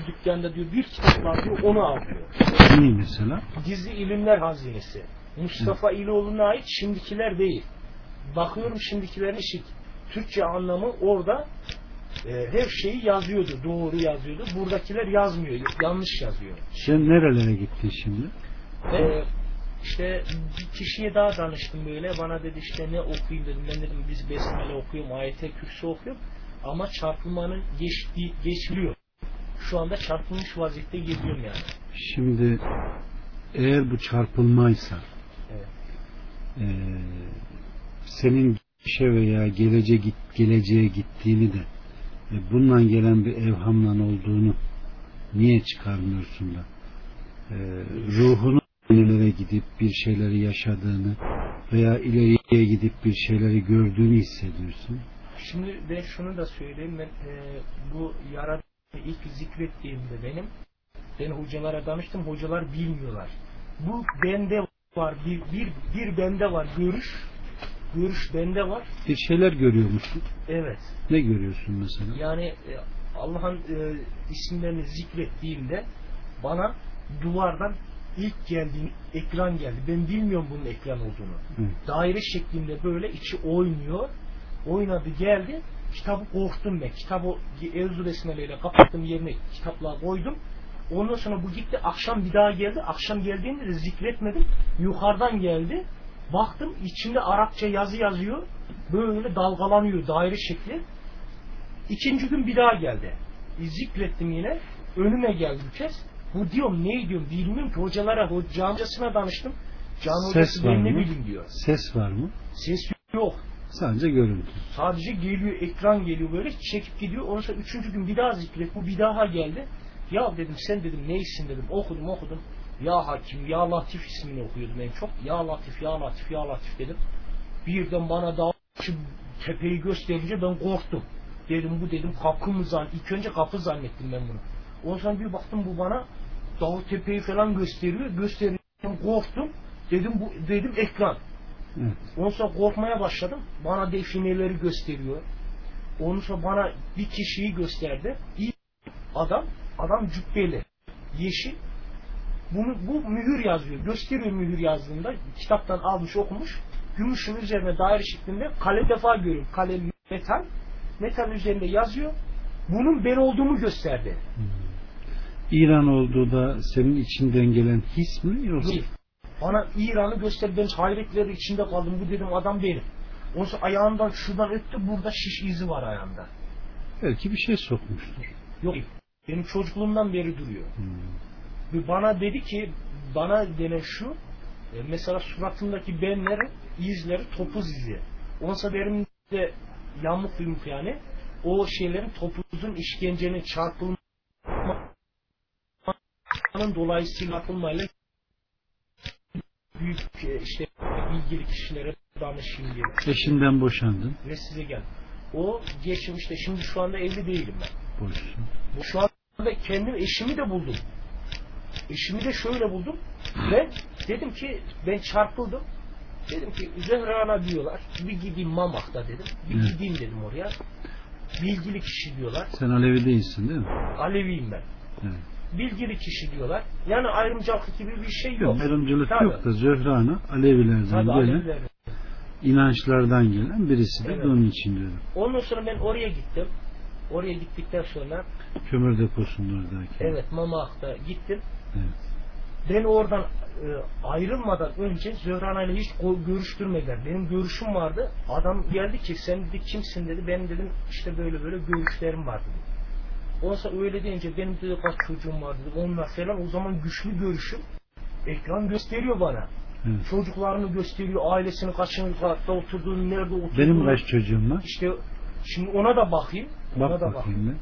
bir dükkanda diyor bir kitap var diyor onu al diyor. Neyi mesela? Gizli ilimler hazinesi. Mustafa İloğlu'na ait şimdikiler değil. Bakıyorum şimdikilerin işi Türkçe anlamı orada e, her şeyi yazıyordu. Doğru yazıyordu. Buradakiler yazmıyor. Yanlış yazıyor. Sen nerelere gittin şimdi? Ee, işte bir kişiye daha danıştım böyle. Bana dedi işte ne okuyayım dedim. Ben dedim biz Besmele okuyorum, ayet kürsü okuyorum. Ama çarpılmanın geçtiği, geçiliyor. Şu anda çarpılmış vaziyette geziyorum yani. Şimdi eğer bu çarpılmaysa Evet. eee, senin geçe veya gelece git, geleceğe gittiğini de ve bundan gelen bir evhamla olduğunu niye çıkarmıyorsun da eee ruhunu nerelere gidip bir şeyleri yaşadığını veya ileriye gidip bir şeyleri gördüğünü hissediyorsun. Şimdi ben şunu da söyleyeyim. Ben e, bu yara ilk zikrettiğimde benim ben hocalara danıştım. Hocalar bilmiyorlar. Bu bende var. Bir, bir, bir bende var. Görüş. Görüş bende var. Bir şeyler görüyor musun? Evet. Ne görüyorsun mesela? Yani e, Allah'ın e, isimlerini zikrettiğimde bana duvardan ilk geldiğin ekran geldi. Ben bilmiyorum bunun ekran olduğunu. Hı. Daire şeklinde böyle içi oynuyor. Oynadı geldi. Kitabı korktum ben. Kitabı Evzu Besmele'yle kapattım yerine kitaplığa koydum. Ondan sonra bu gitti. Akşam bir daha geldi. Akşam geldiğinde de zikretmedim. Yukarıdan geldi. Baktım içinde Arapça yazı yazıyor. Böyle dalgalanıyor daire şekli. İkinci gün bir daha geldi. E, Zikrettim yine. Önüme geldi bir kez. Bu diyorum ne diyorum bilmiyorum ki hocalara, ho- camcasına danıştım. Ses hocası ben ne bileyim diyor. Ses var mı? Ses yok. Sadece görüntü. Sadece geliyor, ekran geliyor böyle çekip gidiyor. Ondan sonra üçüncü gün bir daha zikret. Bu bir daha geldi. Ya dedim sen dedim neysin dedim. Okudum okudum. Ya Hakim, Ya Latif ismini okuyordum en çok. Ya Latif, Ya Latif, Ya Latif dedim. Birden bana daha tepeyi gösterince ben korktum. Dedim bu dedim kapı mı zan? İlk önce kapı zannettim ben bunu. Ondan sonra bir baktım bu bana dağ tepeyi falan gösteriyor. Gösterince korktum. Dedim bu dedim ekran. Evet. Ondan sonra korkmaya başladım. Bana defineleri gösteriyor. Ondan sonra bana bir kişiyi gösterdi. İyi adam, adam cübbeli, yeşil. Bunu, bu mühür yazıyor. Gösteriyor mühür yazdığında. Kitaptan almış okumuş. Gümüşün üzerine daire şeklinde kale defa görüyorum. Kale metal. Metal üzerinde yazıyor. Bunun ben olduğumu gösterdi. İran olduğu da senin içinden gelen his mi yoksa? Değil. Bana İran'ı gösterdi. Ben hayretleri içinde kaldım. Bu dedim adam benim. Sonra ayağından şuradan öptü. Burada şiş izi var ayağında. Belki bir şey sokmuştur. Yok. Benim çocukluğumdan beri duruyor. Hmm. Bana dedi ki bana denen şu e, mesela suratındaki benlerin izleri topuz izi. Onsa benim de yamuk yumuk yani o şeylerin topuzun işkencenin çarpılmanın dolayısıyla atılmayla büyük e, işte ilgili kişilere danışayım diye Eşinden boşandın. ve size gel. O geçmişte şimdi şu anda evli değilim ben. Boşsun. Şu anda kendim eşimi de buldum. Eşimi de şöyle buldum. Ben dedim ki ben çarpıldım. Dedim ki Zehra'na diyorlar. Bir gideyim Mamak'ta dedim. Bir Evet. gideyim dedim oraya. Bilgili kişi diyorlar. Sen Alevi değilsin değil mi? Aleviyim ben. Evet. Bilgili kişi diyorlar. Yani ayrımcılık gibi bir şey yok. Yok, ayrımcılık Tabii. yok da Zöhra'na Alevilerden Tabii gelen, inançlardan gelen birisi de Evet. onun için diyorum. Ondan sonra ben oraya gittim. Oraya gittikten sonra Kömür deposunun oradaki. evet Mamak'ta gittim. Evet. Ben oradan e, ayrılmadan önce Zöhran ile hiç görüştürmediler. Benim görüşüm vardı. Adam geldi ki sen dedi kimsin dedi. Ben dedim işte böyle böyle görüşlerim var dedi. Oysa öyle deyince benim dedi kaç çocuğum var dedi. Onlar falan o zaman güçlü görüşüm. Ekran gösteriyor bana. Evet. Çocuklarını gösteriyor. Ailesini kaçıncı katta oturduğunu, nerede oturduğunu. Benim kaç çocuğum var? İşte şimdi ona da bakayım. Ona Bak da bakayım ben.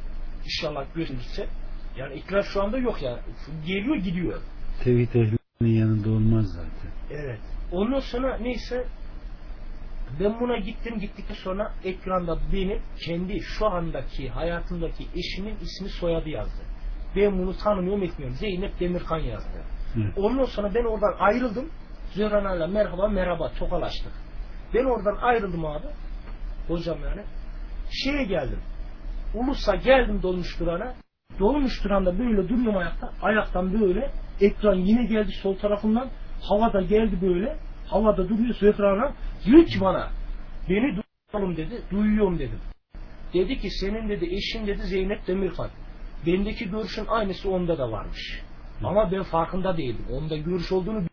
İnşallah gözükse. Yani ikrar şu anda yok yani. Geliyor gidiyor. Tevhid ehlinin yanında olmaz zaten. Evet. Ondan sonra neyse ben buna gittim gittikten sonra ekranda benim kendi şu andaki hayatımdaki eşimin ismi soyadı yazdı. Ben bunu tanımıyorum etmiyorum. Zeynep Demirkan yazdı. Evet. Ondan sonra ben oradan ayrıldım. Zöhrana'yla merhaba merhaba tokalaştık. Ben oradan ayrıldım abi. Hocam yani. Şeye geldim. Ulus'a geldim dolmuş durana. Dolmuştur anda böyle duruyorum ayakta. Ayaktan böyle ekran yine geldi sol tarafından. Havada geldi böyle. Havada duruyor Zöhra'na. Diyor ki bana beni duyuyorum dedi. Duyuyorum dedim. Dedi ki senin dedi eşin dedi Zeynep Demirkan. Bendeki görüşün aynısı onda da varmış. Ama ben farkında değildim. Onda görüş olduğunu bilmiyorum.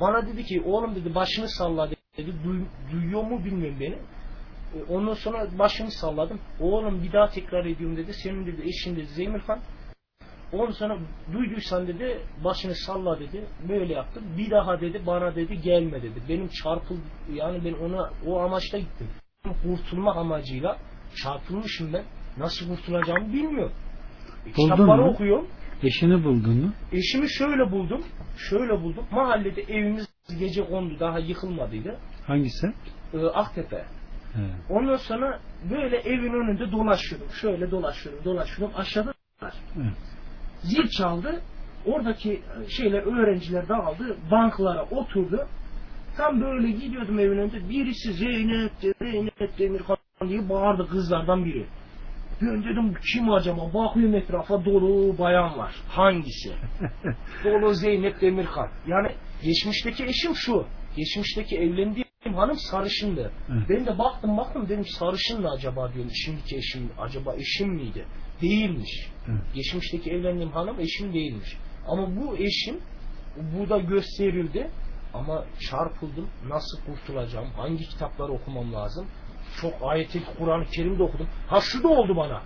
Bana dedi ki oğlum dedi başını salla dedi. Duy- duyuyor mu bilmiyorum beni. E, Ondan sonra başımı salladım. Oğlum bir daha tekrar ediyorum dedi. Senin dedi eşin dedi Zemirkan. Ondan sonra duyduysan dedi başını salla dedi. Böyle yaptım. Bir daha dedi bana dedi gelme dedi. Benim çarpıl yani ben ona o amaçla gittim. Kurtulma amacıyla çarpılmışım ben. Nasıl kurtulacağımı bilmiyorum. E, Kitapları mu? okuyorum. Eşini buldun mu? Eşimi şöyle buldum. Şöyle buldum. Mahallede evimiz gece kondu. Daha yıkılmadıydı. Hangisi? Ee, Aktepe. He. Ondan sonra böyle evin önünde dolaşıyorum. Şöyle dolaşıyorum, dolaşıyorum. Aşağıda var. Evet. Zil çaldı. Oradaki şeyler, öğrenciler dağıldı. Banklara oturdu. Tam böyle gidiyordum evin önünde. Birisi Zeynep, Zeynep Demirkan diye bağırdı kızlardan biri. Ben dedim kim acaba? Bakıyorum etrafa dolu bayan var. Hangisi? dolu Zeynep Demirkan. Yani geçmişteki eşim şu. Geçmişteki evlendiğim hanım sarışındı. Ben de baktım baktım dedim sarışın mı acaba diyorum. Şimdiki eşim acaba eşim miydi? Değilmiş. Evet. Geçmişteki evlendiğim hanım eşim değilmiş. Ama bu eşim bu da gösterildi. Ama çarpıldım. Nasıl kurtulacağım? Hangi kitapları okumam lazım? Çok ayeti Kur'an-ı Kerim'de okudum. Ha şu da oldu bana.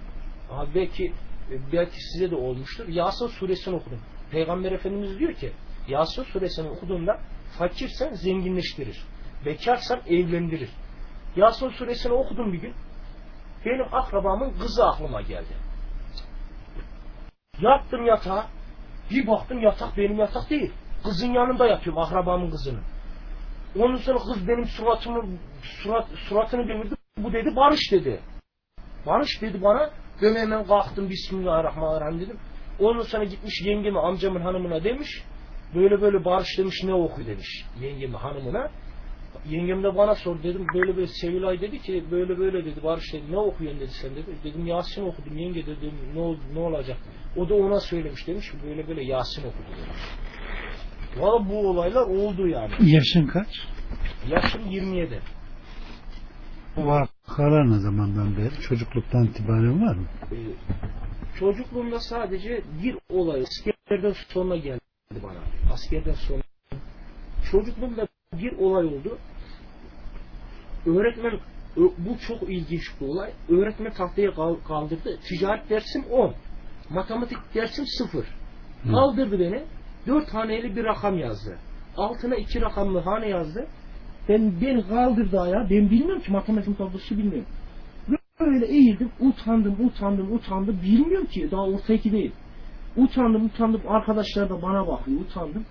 Ha belki belki size de olmuştur. Yasin suresini okudum. Peygamber Efendimiz diyor ki Yasin suresini okuduğunda fakirsen zenginleştirir. Bekarsan evlendirir. Yasin suresini okudum bir gün. Benim akrabamın kızı aklıma geldi. Yattım yatağa. Bir baktım yatak benim yatak değil. Kızın yanında yatıyorum akrabamın kızının. Ondan sonra kız benim suratımı surat, suratını devirdi. Bu dedi Barış dedi. Barış dedi bana. Ben hemen kalktım Bismillahirrahmanirrahim dedim. Ondan sonra gitmiş yengemi amcamın hanımına demiş. Böyle böyle Barış demiş ne oku demiş yengemi hanımına. Yengem de bana sordu dedim böyle böyle Sevilay dedi ki böyle böyle dedi Barış dedi ne okuyorsun dedi sen dedi. Dedim Yasin okudum yenge dedim ne oldu ne olacak. O da ona söylemiş demiş böyle böyle Yasin okudu demiş. Valla bu olaylar oldu yani. Yaşın kaç? Yaşım 27. Bu vakalar ne zamandan beri? Çocukluktan itibaren var mı? Ee, çocukluğumda sadece bir olay askerden sonra geldi bana. Askerden sonra. Çocukluğumda bir olay oldu. Öğretmen bu çok ilginç bir olay. Öğretmen tahtaya kal- kaldırdı. Ticaret dersim 10. Matematik dersim 0. Hı. Kaldırdı beni. 4 haneli bir rakam yazdı. Altına 2 rakamlı hane yazdı. Ben beni kaldırdı ayağa. Ben bilmiyorum ki matematik tablosu bilmiyorum. Böyle eğildim, utandım, utandım, utandım. Bilmiyorum ki daha orta iki değil. Utandım, utandım. Arkadaşlar da bana bakıyor, utandım.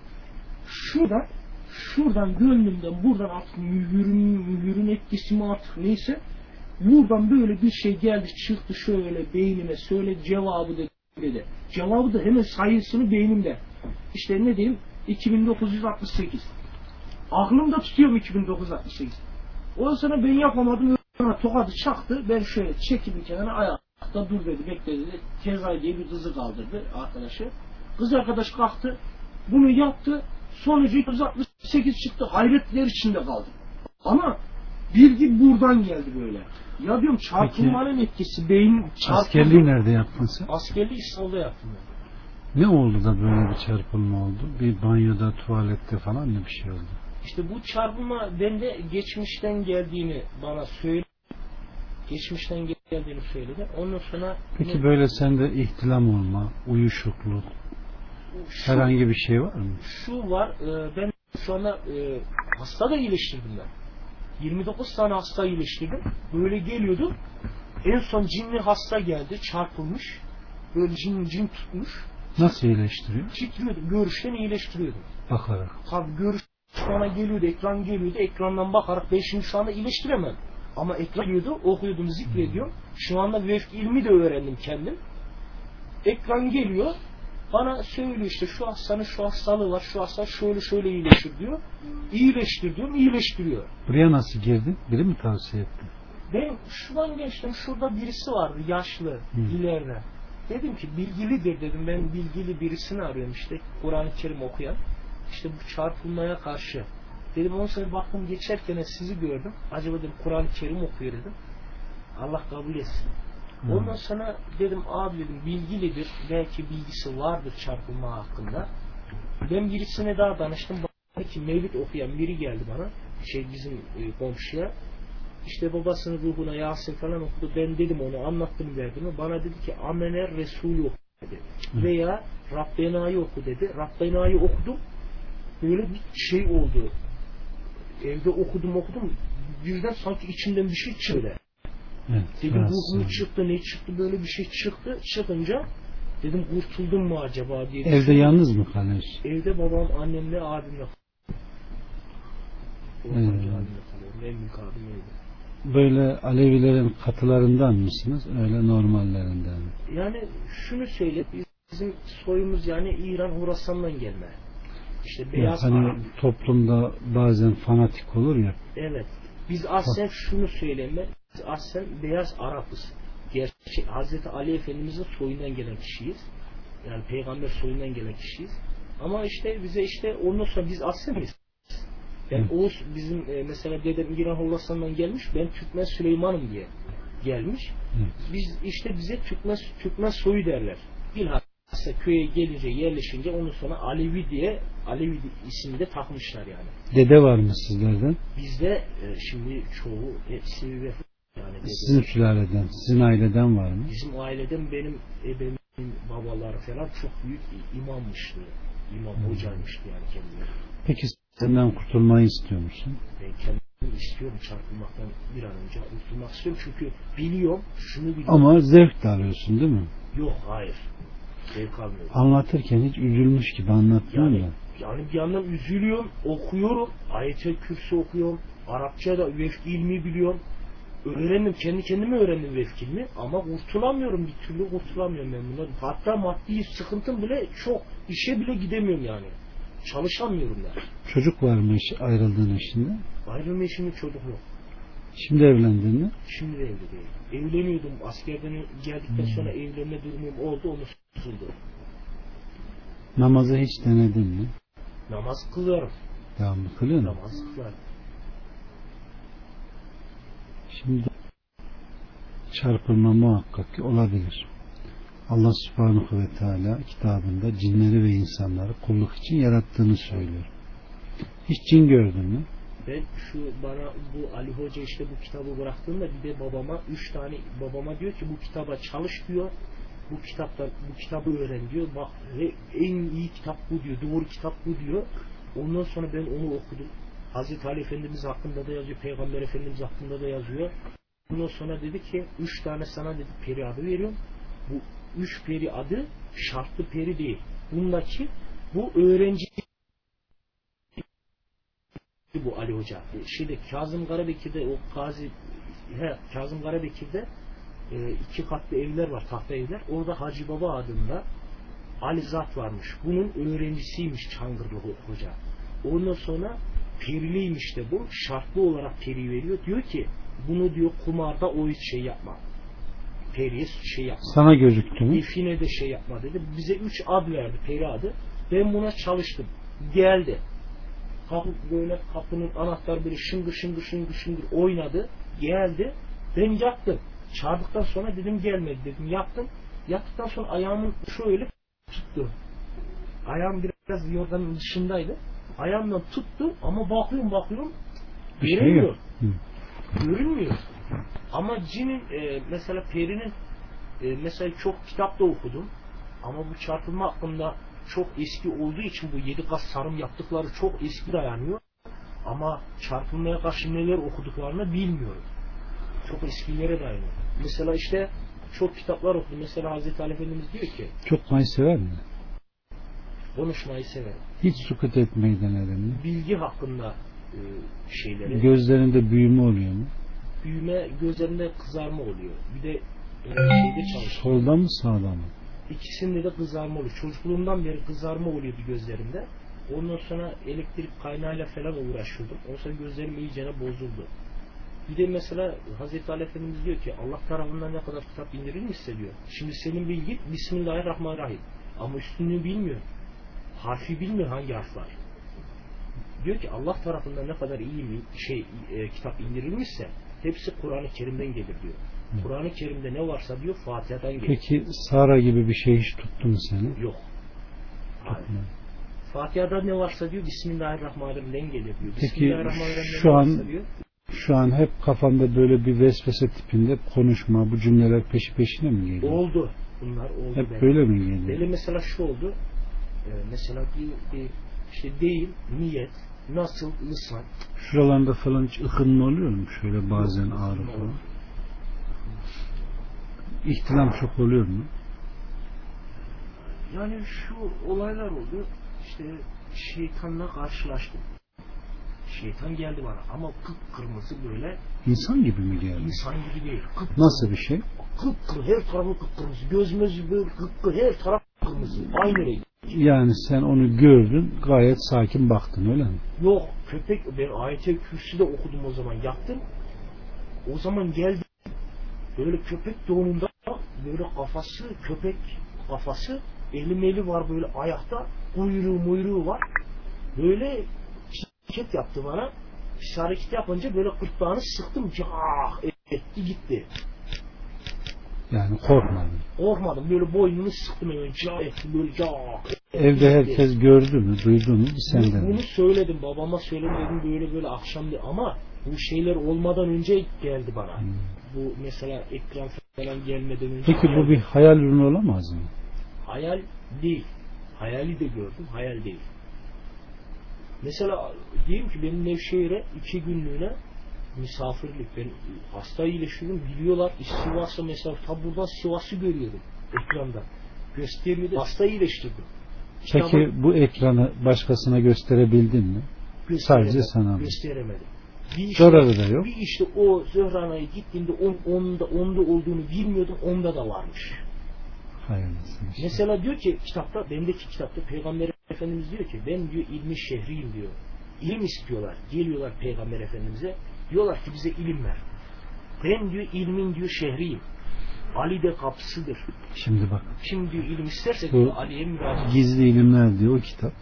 Şuradan, şuradan gönlümden buradan artık mühürün, mühürün etkisi mi artık neyse. Buradan böyle bir şey geldi çıktı şöyle beynime söyle cevabı da dedi. Cevabı da hemen sayısını beynimde. İşte ne diyeyim 2968. Aklımda tutuyorum 2968. Ondan sonra ben yapamadım. Bana tokadı çaktı. Ben şöyle çekildim kenara ayakta dur dedi. Bekle dedi. Kezay diye bir kızı kaldırdı arkadaşı. Kız arkadaş kalktı. Bunu yaptı. Sonucu 268 çıktı. Hayretler içinde kaldı. Ama bilgi buradan geldi böyle. Ya diyorum çarpılmanın etkisi beyin çarpıldı. Askerliği nerede yaptın sen? Askerliği İstanbul'da yaptım. Ne oldu da böyle bir çarpılma oldu? Bir banyoda, tuvalette falan ne bir şey oldu? İşte bu çarpılma bende geçmişten geldiğini bana söyledi. Geçmişten geldiğini söyledi. Ondan sonra Peki ne- böyle sende ihtilam olma, uyuşukluk, şu, herhangi bir şey var mı? şu var. e, ben şu anda e, hasta da iyileştirdim ben. 29 tane hasta iyileştirdim. Böyle geliyordu. En son cinli hasta geldi. Çarpılmış. Böyle cin, cin tutmuş. Nasıl iyileştiriyor? Titriyordu. Görüşten iyileştiriyordu. Bakarak. Tabi görüş bana geliyordu, ekran geliyordu. Ekrandan bakarak ben şimdi şu anda iyileştiremem. Ama ekran geliyordu, okuyordum, zikrediyorum. Şu anda vefk ilmi de öğrendim kendim. Ekran geliyor, bana söylüyor işte şu hastanın şu hastalığı var, şu hasta şöyle şöyle iyileşir diyor. İyileştir diyorum, iyileştiriyor. Buraya nasıl girdin? Biri mi tavsiye etti? Ben şuradan geçtim, şurada birisi vardı yaşlı, Hı. ileride. Dedim ki bilgilidir dedim. Ben bilgili birisini arıyorum işte Kur'an-ı Kerim okuyan. İşte bu çarpılmaya karşı. Dedim ondan sonra baktım geçerken sizi gördüm. Acaba dedim Kur'an-ı Kerim okuyor dedim. Allah kabul etsin. Hı. Ondan sonra dedim abi dedim bilgilidir. Belki bilgisi vardır çarpılma hakkında. Ben birisine daha danıştım. Belki mevlid okuyan biri geldi bana. Şey bizim e, komşuya. İşte babasının ruhuna Yasin falan okudu. Ben dedim onu anlattım derdimi. Bana dedi ki Amener Resulü oku dedi. Hı. Veya Rabbena'yı oku dedi. Rabbena'yı okudum. Böyle bir şey oldu. Evde okudum okudum. Birden sanki içimden bir şey çıktı. Evet. Dedim bu oldu. çıktı ne çıktı böyle bir şey çıktı. Çıkınca dedim kurtuldum mu acaba diye. Evde düşündüm. yalnız mı kalıyorsun? Evde babam annemle abimle kalıyorum. En büyük abim evde. Böyle Alevilerin katılarından mısınız? Öyle normallerinden mi? Yani şunu söyle bizim soyumuz yani İran Horasan'dan gelme. İşte Ya beyaz hani Arap. toplumda bazen fanatik olur ya. Evet. Biz aslen şunu. Biz aslen beyaz Arapız. Gerçek Hazreti Ali Efendimizin soyundan gelen kişiyiz. Yani peygamber soyundan gelen kişiyiz. Ama işte bize işte ondan sonra biz miyiz? Yani Hı. Oğuz bizim e, mesela dedem İran Horasan'dan gelmiş. Ben Türkmen Süleyman'ım diye gelmiş. Hı. Biz işte bize Türkmen, Türkmen soyu derler. Bilhassa köye gelince yerleşince onun sonra Alevi diye Alevi ismini de takmışlar yani. Dede var mı sizlerden? Bizde e, şimdi çoğu hepsi vefat. Sizin sülaleden, sizin aileden var mı? Bizim aileden benim ebemin babaları falan çok büyük imammıştı. İmam Hmm. hocaymıştı yani kendileri. Peki senden kurtulmayı istiyor musun? Ben kendimi istiyorum çarpılmaktan bir an önce kurtulmak istiyorum çünkü biliyorum şunu biliyorum. Ama zevk de alıyorsun değil mi? Yok hayır. Zevk almıyorum. Anlatırken hiç üzülmüş gibi anlatmıyorsun Yani, da. yani bir yandan üzülüyorum, okuyorum, ayet-i kürsü okuyorum, Arapça da vefk ilmi biliyorum. Öğrendim, kendi kendime öğrendim vefk ilmi ama kurtulamıyorum, bir türlü kurtulamıyorum ben bundan. Hatta maddi sıkıntım bile çok, işe bile gidemiyorum yani. Çalışamıyorum da. Çocuk var mı iş, ayrıldığın eşinde? Ayrılma işinde çocuk yok. Şimdi evlendin mi? Şimdi de evli değil. Evleniyordum, askerden geldikten Hmm. sonra evlenme durumum oldu, onu tutuldu. Namazı hiç denedin mi? Namaz kılıyorum, Devamlı kılıyor musun? namaz kılıyorum. Şimdi çarpılma muhakkak ki olabilir. Allah subhanahu ve teala kitabında cinleri ve insanları kulluk için yarattığını söylüyor. Hiç cin gördün mü? Ben şu bana bu Ali Hoca işte bu kitabı bıraktığında bir de babama üç tane babama diyor ki bu kitaba çalış diyor. Bu kitaptan bu kitabı öğren diyor. Bak en iyi kitap bu diyor. Doğru kitap bu diyor. Ondan sonra ben onu okudum. Hazreti Ali Efendimiz hakkında da yazıyor. Peygamber Efendimiz hakkında da yazıyor. Ondan sonra dedi ki üç tane sana dedi peri adı veriyorum. Bu üç peri adı şartlı peri değil. Bundaki bu öğrenci bu Ali Hoca. E, Şeyde Kazım Karabekir'de o Gazi he, Kazım Karabekir'de e, iki katlı evler var, tahta evler. Orada Hacı Baba adında Ali Zat varmış. Bunun öğrencisiymiş Çangırlı Ho- Hoca. Ondan sonra periliymiş de bu. Şartlı olarak peri veriyor. Diyor ki bunu diyor kumarda o hiç şey yapma. Periye şey yapma. Sana gözüktü mü? İfine de şey yapma dedi. Bize üç ad verdi, peri adı. Ben buna çalıştım. Geldi. Kapı böyle kapının anahtarı böyle şıngır şıngır şıngır şıngır oynadı. Geldi. Ben yattım. Çağırdıktan sonra dedim gelmedi dedim. Yattım. Yattıktan sonra ayağımın şöyle tuttu. Ayağım biraz yorganın dışındaydı. Ayağımdan tuttu ama bakıyorum bakıyorum şey göremiyor. Görünmüyor. Ama cinin e, mesela perinin e, mesela çok kitap da okudum. Ama bu çarpılma hakkında çok eski olduğu için bu yedi kat sarım yaptıkları çok eski dayanıyor. Ama çarpılmaya karşı neler okuduklarını bilmiyorum. Çok eskilere dayanıyor. Mesela işte çok kitaplar okudum. Mesela Hazreti Ali Efendimiz diyor ki Çok sever mi? konuşmayı severim. Hiç sukut denedin mi? Bilgi hakkında e, şeyleri. Gözlerinde büyüme oluyor mu? büyüme gözlerinde kızarma oluyor. Bir de e, şeyde çalışıyor. Solda mı sağda mı? İkisinde de kızarma oluyor. Çocukluğumdan beri kızarma oluyordu gözlerimde. Ondan sonra elektrik kaynağıyla falan uğraşıyordum. Ondan sonra gözlerim iyicene bozuldu. Bir de mesela Hazreti Ali Efendimiz diyor ki Allah tarafından ne kadar kitap indirilmişse diyor. Şimdi senin bilgin Bismillahirrahmanirrahim. Ama üstünlüğü bilmiyor. Harfi bilmiyor hangi harfler. Diyor ki Allah tarafından ne kadar iyi mi şey e, kitap indirilmişse hepsi Kur'an-ı Kerim'den gelir diyor. Kur'an-ı Kerim'de ne varsa diyor Fatiha'dan gelir. Peki Sara gibi bir şey hiç tuttu mu seni? Yok. Tutmadı. Fatiha'da ne varsa diyor Bismillahirrahmanirrahim'den gelir diyor. Peki, şu an- diyor. Şu an hep kafanda böyle bir vesvese tipinde konuşma, bu cümleler peşi peşine mi geliyor? Oldu. Bunlar oldu. Hep benim. böyle mi geliyor? Böyle mesela şu oldu. Ee, mesela bir, bir işte değil, niyet, nasıl, lisan. Şuralarında falan hiç ıkınma oluyor mu? Şöyle bazen ağrı falan. İhtilam çok oluyor mu? Yani şu olaylar oldu. İşte şeytanla karşılaştım. Şeytan geldi bana ama kıpkırmızı böyle İnsan gibi mi geldi? insan gibi değil. Kıp, Nasıl bir şey? kıpkır, her tarafı kıpkırmızı. Göz mözü böyle kıpkır, her taraf kırmızı. Aynı renk. Yani sen onu gördün, gayet sakin baktın öyle mi? Yok köpek ben ayet-i kürsüde okudum o zaman yattım. O zaman geldi böyle köpek doğumunda böyle kafası köpek kafası eli meli var böyle ayakta kuyruğu muyruğu var. Böyle hareket yaptı bana. Bir hareket yapınca böyle gırtlağını sıktım. Cah etti gitti. Yani korkmadın. Korkmadım. Böyle boynunu sıktım. Cah etti böyle cah. Evde herkes gördü mü, duydu mu? Senden. Bunu söyledim babama söyledim dedim böyle böyle akşam diye ama bu şeyler olmadan önce geldi bana. Hmm. Bu mesela ekran falan gelmeden önce. Peki bu geldi. bir hayal ürünü olamaz mı? hayal değil. Hayali de gördüm, hayal değil. Mesela diyeyim ki benim Nevşehir'e iki günlüğüne misafirlik. Ben hasta iyileşiyorum biliyorlar. Sivas'a mesela ta buradan Sivas'ı görüyordum ekranda. Gösteriyordu. Hasta iyileştirdim. Peki Kitabı- bu ekranı başkasına gösterebildin mi? Sadece sana mı? Gösteremedim. Bir işte, Zararı da yok. bir işte o Zöhrana'ya gittiğimde on, onda, onda olduğunu bilmiyordum. Onda da varmış. Hayırlısı. Mesela diyor ki kitapta, bendeki kitapta Peygamber Efendimiz diyor ki ben diyor ilmi şehriyim diyor. İlim istiyorlar. Geliyorlar Peygamber Efendimiz'e. Diyorlar ki bize ilim ver. Ben diyor ilmin diyor şehriyim. Ali de kapısıdır. Şimdi bak Kim diyor ilim isterse diyor Ali'ye müracaat. Gizli ilimler diye o kitap.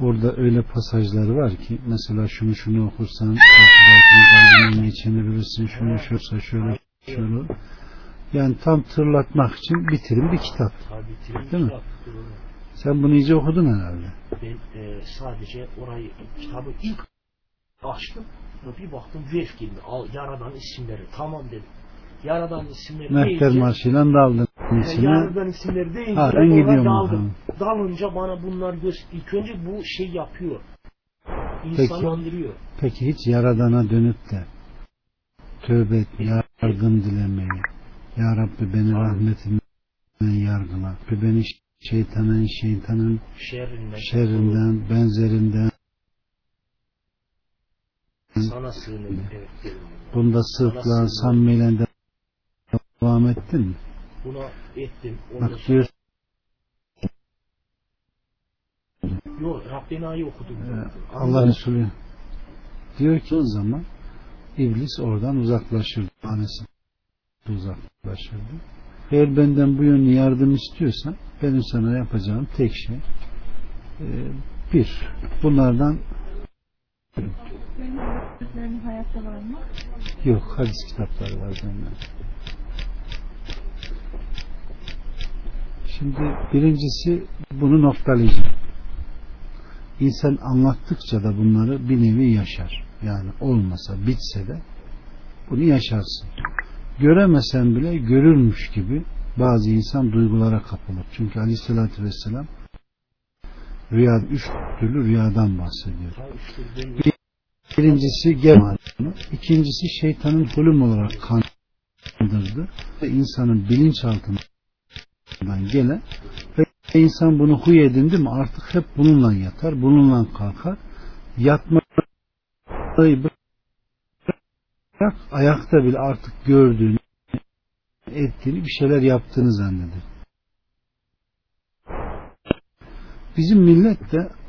Orada öyle pasajları var ki mesela şunu şunu okursan karşıdakinin kalbinin geçenebilirsin şunu şursa şöyle şöyle yani tam tırlatmak için bitirin bir kitap. Tabii Değil mi? Sen bunu iyice okudun herhalde. Ben e, sadece orayı kitabı ilk açtım bir baktım vef gibi al yaradan isimleri tamam dedim. Yaradan isimleri Mehter marşıyla daldın Yani içine. Yaradan isimleri deyince Ha, ben gidiyorum daldım. Dalınca bana bunlar göster. İlk önce bu şey yapıyor. İnsanlandırıyor. Peki hiç yaradana dönüp de tövbe etme, yardım dilemeyi. Ya Rabbi beni rahmetinden yargıla. Rabbi beni şeytanın, şeytanın Şerrinden. şerrinden, benzerinden, Sana sığınırım. Evet bunda sıdkla, samimiyle devam ettin mi? Buna ettim. Bak Yok Rabbina'yı okudum. e, Allah Resulü diyor ki o zaman iblis oradan uzaklaşırdı. Annesi uzaklaşırdı. Eğer benden bu yönlü yardım istiyorsan benim sana yapacağım tek şey e, bir, bunlardan Öğretmenlerim hayatta var mı? yok hadis kitapları var benden. Şimdi birincisi bunu noktalayacağım. İnsan anlattıkça da bunları bir nevi yaşar. Yani olmasa bitse de bunu yaşarsın. Göremesen bile görürmüş gibi bazı insan duygulara kapılır. Çünkü aleyhissalatü vesselam rüya, üç türlü rüyadan bahsediyor. Birincisi gem ikincisi şeytanın hulüm olarak kandırdı. İnsanın bilinçaltından gelen ve insan bunu huy edindi mi artık hep bununla yatar, bununla kalkar. Yatmayı bırak, ayakta bile artık gördüğünü, ettiğini, bir şeyler yaptığını zanneder. Bizim millet de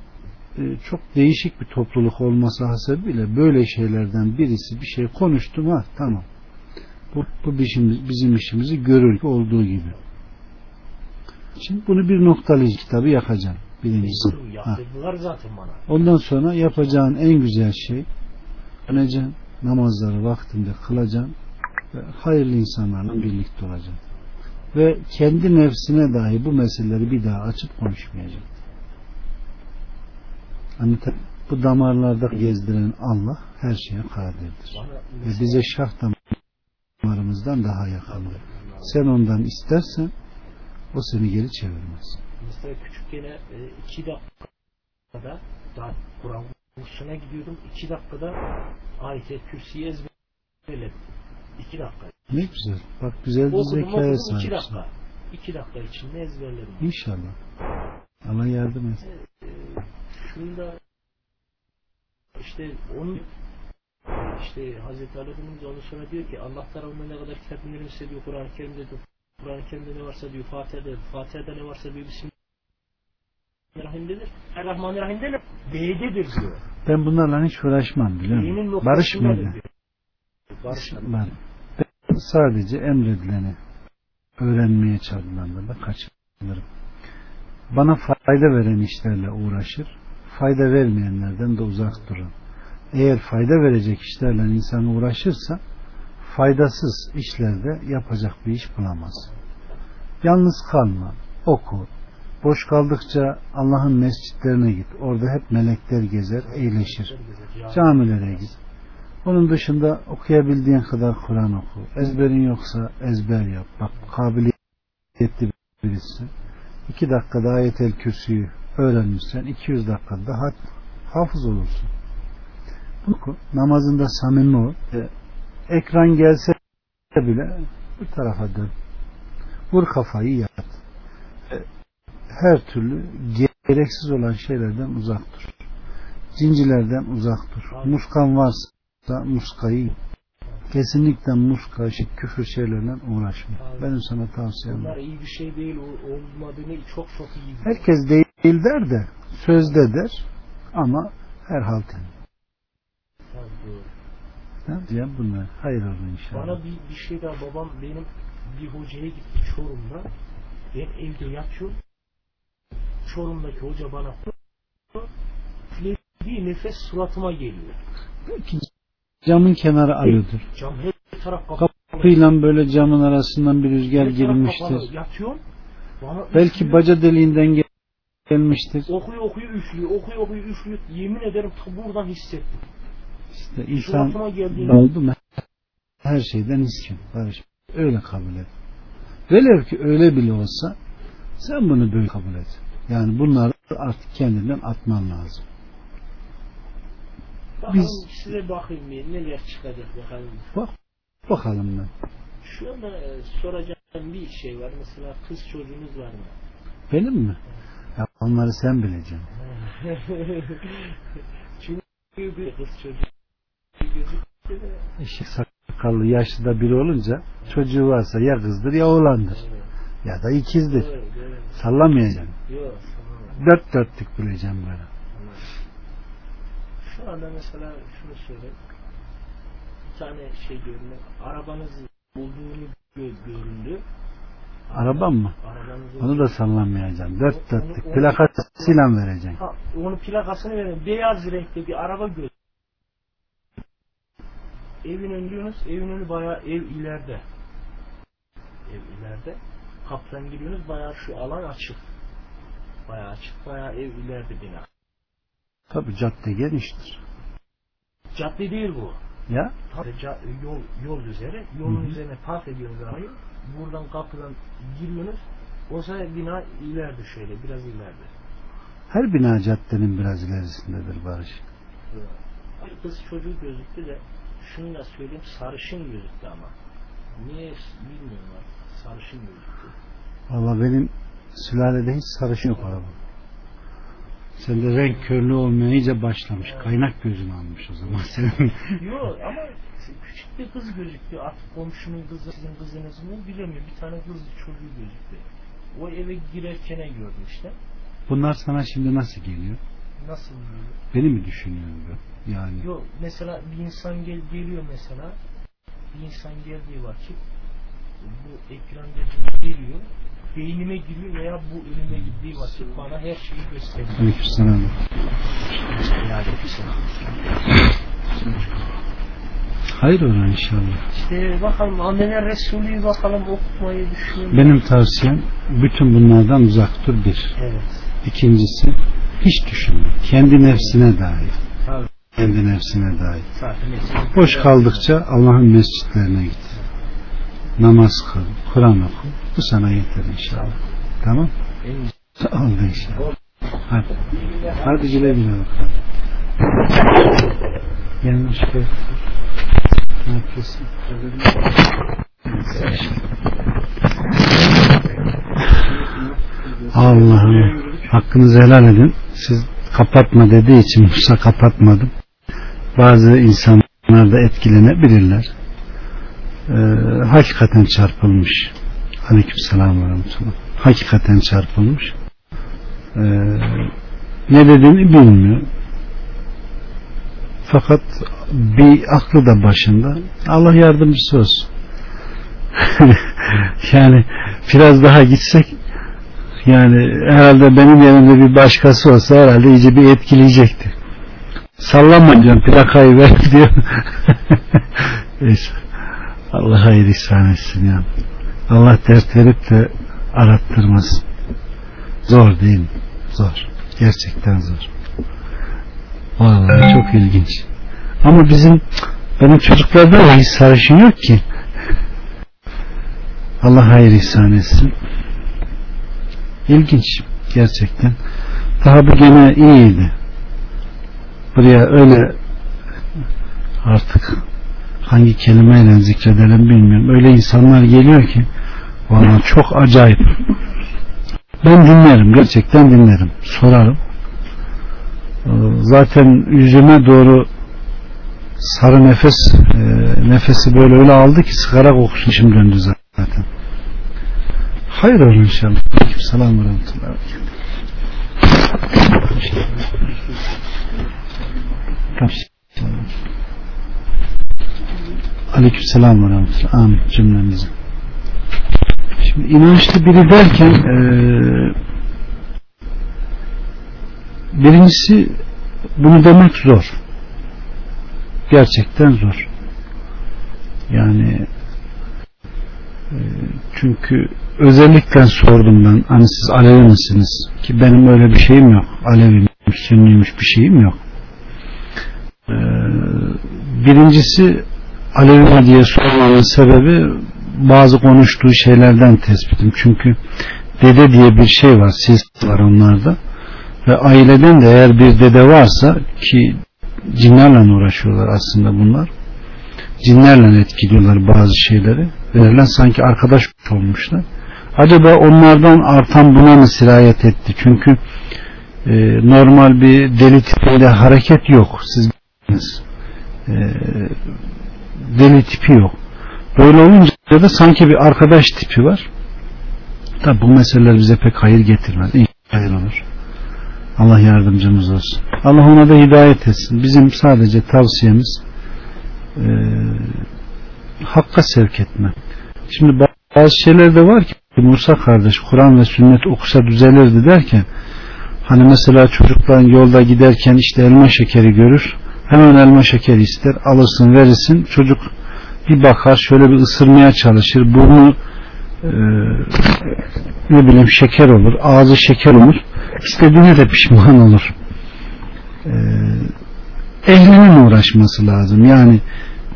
çok değişik bir topluluk olması hasebiyle böyle şeylerden birisi bir şey konuştu mu tamam. Bu, bu bizim, bizim işimizi görür olduğu gibi. Şimdi bunu bir noktalayıcı kitabı yakacağım. Birincisi. Ha. Yaptırdılar zaten bana. Ondan sonra yapacağın en güzel şey döneceksin, namazları vaktinde kılacaksın ve hayırlı insanlarla birlikte olacaksın. Ve kendi nefsine dahi bu meseleleri bir daha açıp konuşmayacaksın. Anlatan bu damarlarda gezdiren Allah her şeye kadirdir. Ve bize şah damarımızdan daha yakındır. Sen ondan istersen o seni geri çevirmez. Mesela küçükken e, iki dakikada daha Kur'an kursuna gidiyordum. iki dakikada ayet-i kürsüyü ezberledim. İki dakika. Ne güzel. Bak güzel bir zekaya okudum iki sahipsin. dakika. İki dakika içinde ezberledim. İnşallah. Allah yardım et. Şunu da işte onun işte Hazreti Ali Efendimiz ondan sonra diyor ki Allah tarafından ne kadar kitap indirilmişse diyor Kur'an-ı Kerim'de diyor Kur'an-ı Kerim'de ne varsa diyor Fatiha'da Fatiha'da ne varsa diyor Bismillahirrahmanirrahim'dedir. Errahmanirrahim'de ne? B'dedir diyor. Ben bunlarla hiç uğraşmam biliyor musun? diyor. Barışmadım. Ben, sadece emredileni öğrenmeye çağrılandığında kaçınırım. Bana fayda veren işlerle uğraşır. Fayda vermeyenlerden de uzak durun. Eğer fayda verecek işlerle insan uğraşırsa faydasız işlerde yapacak bir iş bulamaz. Yalnız kalma, oku. Boş kaldıkça Allah'ın mescitlerine git. Orada hep melekler gezer, eğleşir. Camilere git. Onun dışında okuyabildiğin kadar Kur'an oku. Ezberin yoksa ezber yap. Bak kabiliyetli birisi. İki dakikada ayet-el kürsüyü öğrenmişsen 200 dakikada hat, hafız olursun. Oku. Namazında samimi ol. E, ekran gelse bile bu tarafa dön. Vur kafayı yat. E, her türlü gereksiz olan şeylerden uzak dur. Cincilerden uzak dur. Muskan varsa muskayı kesinlikle muska, şey, küfür şeylerle uğraşma. Benim sana tavsiyem Bunlar var. iyi bir şey değil. Olmadığını çok çok iyi biliyor. Herkes değil der de sözde der ama her halde. Diyeyim bunlar? Hayır olsun inşallah. Bana bir, bir şey daha babam benim bir hocaya gitti Çorum'da. Ben evde yatıyorum. Çorum'daki hoca bana bir nefes suratıma geliyor. Belki camın kenarı arıyordur. Cam her taraf kapalı. Kapıyla böyle camın arasından bir rüzgar Her girmiştir. Belki baca deliğinden gel- gelmiştir. Okuyor okuyor üflüyor. Okuyor okuyor üflüyor. Yemin ederim buradan hissettim. İşte insan oldu mu her şeyden iskin. Barış. Öyle kabul et. Velev ki öyle bile olsa sen bunu böyle kabul et. Yani bunları artık kendinden atman lazım. Bakalım Biz- size bakayım bir neler çıkacak bakalım. Bak bakalım ben. Şu anda e, soracağım bir şey var. Mesela kız çocuğunuz var mı? Benim mi? Ya onları sen bileceksin. Çünkü bir kız çocuğu. İşte sakallı yaşlı da biri olunca çocuğu varsa ya kızdır ya oğlandır. Ya da ikizdir. Sallamayacaksın. Dört dörtlük bileceğim böyle. Şu anda mesela şunu söyleyeyim. Bir tane şey görünüyor. Arabanız bulduğunu gö- göründü. Arabam mı? Arabanızı Onu da sallamayacaksın. Dört dörtlük plakasıyla vereceksin. Ha, onun plakasını verin. Beyaz renkli bir araba gör. Evin önü diyorsunuz. Evin önü bayağı ev ileride. Ev ileride. Kapıdan giriyorsunuz. Bayağı şu alan açık. Bayağı açık. Bayağı ev ileride bina. Tabi cadde geniştir. Cadde değil bu. Ya Tabii yol yol üzeri. Yolun Hı hı. üzerine park ediyorsunuz arabayı. Buradan kapıdan giriyorsunuz. O zaman bina ileride şöyle. Biraz ileride. her bina caddenin biraz ilerisindedir Barış. Bir kız çocuğu gözüktü de şunu da söyleyeyim sarışın gözüktü ama. Niye bilmiyorum artık. Sarışın gözüktü. Valla benim sülalede hiç sarışın yok araba. Sende renk körlüğü olmaya iyice başlamış. Kaynak gözünü almış o zaman senin. Yok ama küçük bir kız gözüktü. Artık komşunun kızı sizin kızınız mı bilemiyorum. Bir tane kız çocuğu gözüktü. O eve girerken gördüm işte. Bunlar sana şimdi nasıl geliyor? Nasıl yiyor? Beni mi düşünüyorsun bu? Yani Yok mesela bir insan gel, geliyor mesela bir insan geldiği vakit bu ekran geliyor beynime giriyor veya bu önüme gittiği vakit bana her şeyi gösteriyor. Aleykümselam. Hayır ona inşallah. İşte bakalım Amene Resulü'yü bakalım okutmayı düşünüyorum. Benim tavsiyem bütün bunlardan uzak dur bir. Evet. İkincisi hiç düşünme. Kendi nefsine dair. Tabii. Kendi nefsine dair. Hepsi- Boş kaldıkça Allah'ın mescitlerine git. Namaz kıl, Kur'an oku. Bu sana yeter inşallah. Tamam? Oldu inşallah. Hadi. Hadi güle güle bakalım. Yanlış şey. Ne yapıyorsun? Allah'ım hakkınızı helal edin. Siz kapatma dediği için Musa kapatmadım. Bazı insanlar da etkilenebilirler. Ee, hakikaten çarpılmış. Aleykümselam ve rahmetullah. Hakikaten çarpılmış. Ee, ne dediğini bilmiyor. Fakat bir aklı da başında. Allah yardımcısı olsun. yani biraz daha gitsek yani herhalde benim yerimde bir başkası olsa herhalde iyice bir etkileyecekti. Sallama diyorum plakayı ver diyor. Neyse. Allah hayır ihsan etsin ya. Allah dert verip de arattırmasın. Zor değil mi? Zor. Gerçekten zor. Vallahi çok ilginç. Ama bizim benim çocuklarda da hiç sarışın yok ki. Allah hayır ihsan etsin. İlginç gerçekten. Daha bu gene iyiydi. Buraya öyle artık hangi kelimeyle zikredelim bilmiyorum. Öyle insanlar geliyor ki vallahi çok acayip. Ben dinlerim. Gerçekten dinlerim. Sorarım. Ee, Zaten yüzüme doğru sarı nefes e, nefesi böyle öyle aldı ki sigara kokusu içim döndü zaten. Hayır olur inşallah. Selam ve rahmetullah. Aleyküm selam ve rahmetullah. Amin cümlemize. Şimdi inançlı biri derken e, birincisi bunu demek zor. Gerçekten zor. Yani e, çünkü özellikle sordum ben hani siz Alevi misiniz? Ki benim öyle bir şeyim yok. Aleviymiş, Sünniymiş bir şeyim yok. E, birincisi Alevi mi diye sormanın sebebi bazı konuştuğu şeylerden tespitim. Çünkü dede diye bir şey var, siz var onlarda. Ve aileden de eğer bir dede varsa ki cinlerle uğraşıyorlar aslında bunlar. Cinlerle etkiliyorlar bazı şeyleri. Verilen sanki arkadaş olmuşlar. Acaba onlardan artan buna mı sirayet etti? Çünkü e, normal bir deli tipinde hareket yok. Siz. E, deli tipi yok. Böyle olunca da sanki bir arkadaş tipi var. Tabi bu meseleler bize pek hayır getirmez. İyi hayır olur. Allah yardımcımız olsun. Allah ona da hidayet etsin. Bizim sadece tavsiyemiz e, hakka sevk etme. Şimdi bazı şeyler de var ki Musa kardeş Kur'an ve sünnet okusa düzelirdi derken hani mesela çocukların yolda giderken işte elma şekeri görür hemen elma şekeri ister alırsın verirsin. Çocuk bir bakar şöyle bir ısırmaya çalışır burnu e, ne bileyim şeker olur ağzı şeker olur. İstediğine de pişman olur. E, ehlinin uğraşması lazım. Yani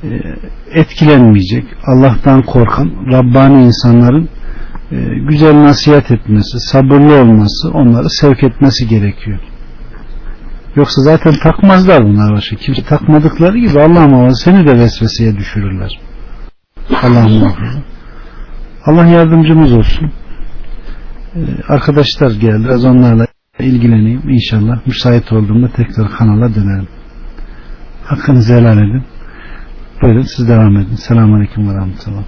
e, etkilenmeyecek Allah'tan korkan Rabbani insanların e, güzel nasihat etmesi sabırlı olması onları sevk etmesi gerekiyor Yoksa zaten takmazlar bunlar başka. Kimse takmadıkları gibi Allah muhafaza seni de vesveseye düşürürler. Allah muhafaza. Allah yardımcımız olsun. Ee, arkadaşlar geldi. Biraz onlarla ilgileneyim. İnşallah müsait olduğumda tekrar kanala dönerim. Hakkınızı helal edin. Buyurun siz devam edin. Selamun Aleyküm ve Rahmetullah.